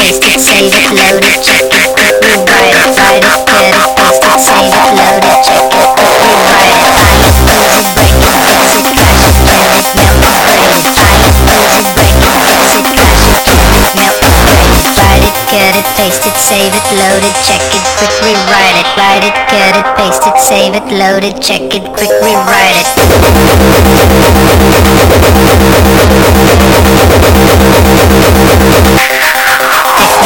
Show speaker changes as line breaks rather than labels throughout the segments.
it, save it, load it, check it, quick, rewrite it, get it, it, save it, load it, check it, it, it, it, it, get it, it,
save
it, load it, check it, quick rewrite it, write it, get
it, paste it, save it, load it, check it, quick rewrite it.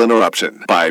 interruption. By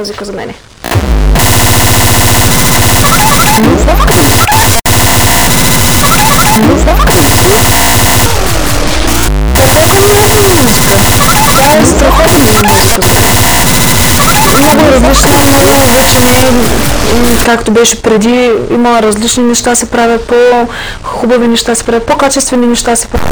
музика за мен. Тя е. Много различна, много вече не е както беше преди. Има различни неща се правят, по-хубави неща се правят, по-качествени неща се правят.